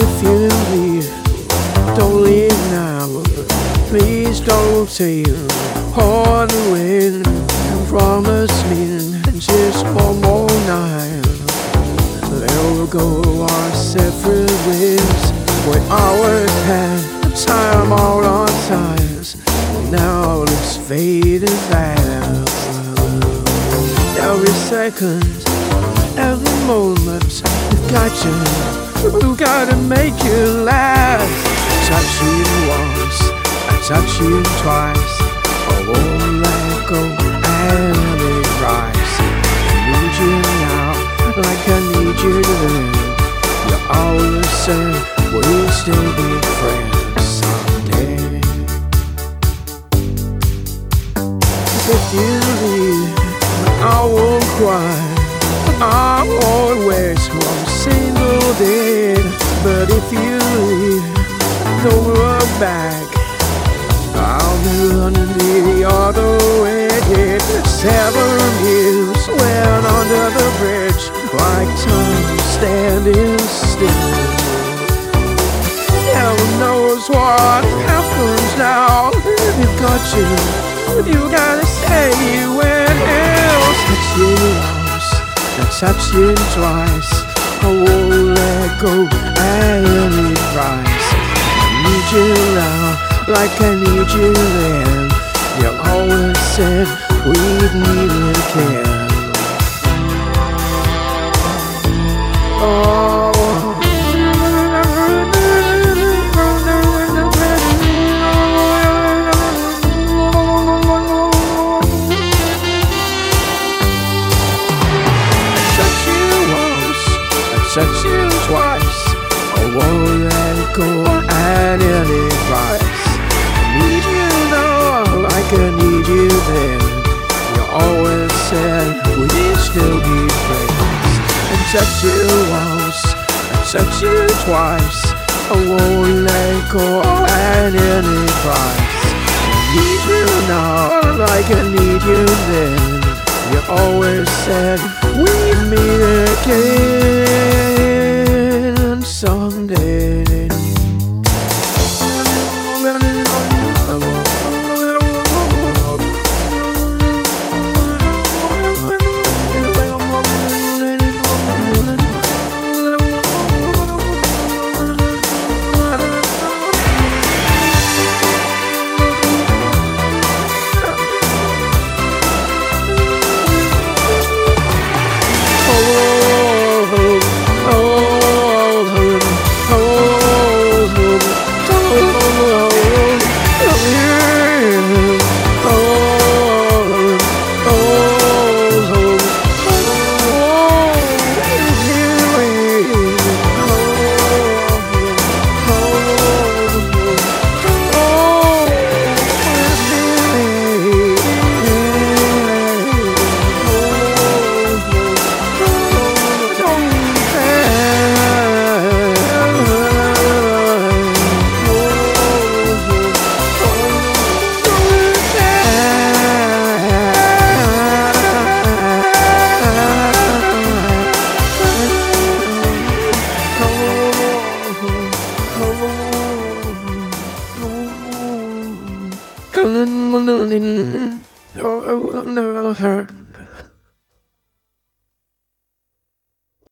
If you leave, don't leave now. Please don't take heart away and promise me just one more night. We'll go our separate ways. We always had the time all our times. Now it's fading fast. Every second, every moment, we've got you. We've got to make you last. Touch you once, I touch you twice. I won't let go and it rise. I need you now, like I need you then. You always said we'll still be friends someday. If you leave, I won't cry. I won't waste day. But if you leave, don't look back. I'll be running the other way. Seven years went under the bridge like time standing still. Heaven knows what happens now. You've got you. You gotta stay when else. Touch you once, touch you twice. I won't let go. I need rise. I need you now, like I need you then. You always said we'd need again. Touch you once, I touch you twice. I won't let go at any price. I need you now, like I need you then. You always said we'd meet again someday. Her.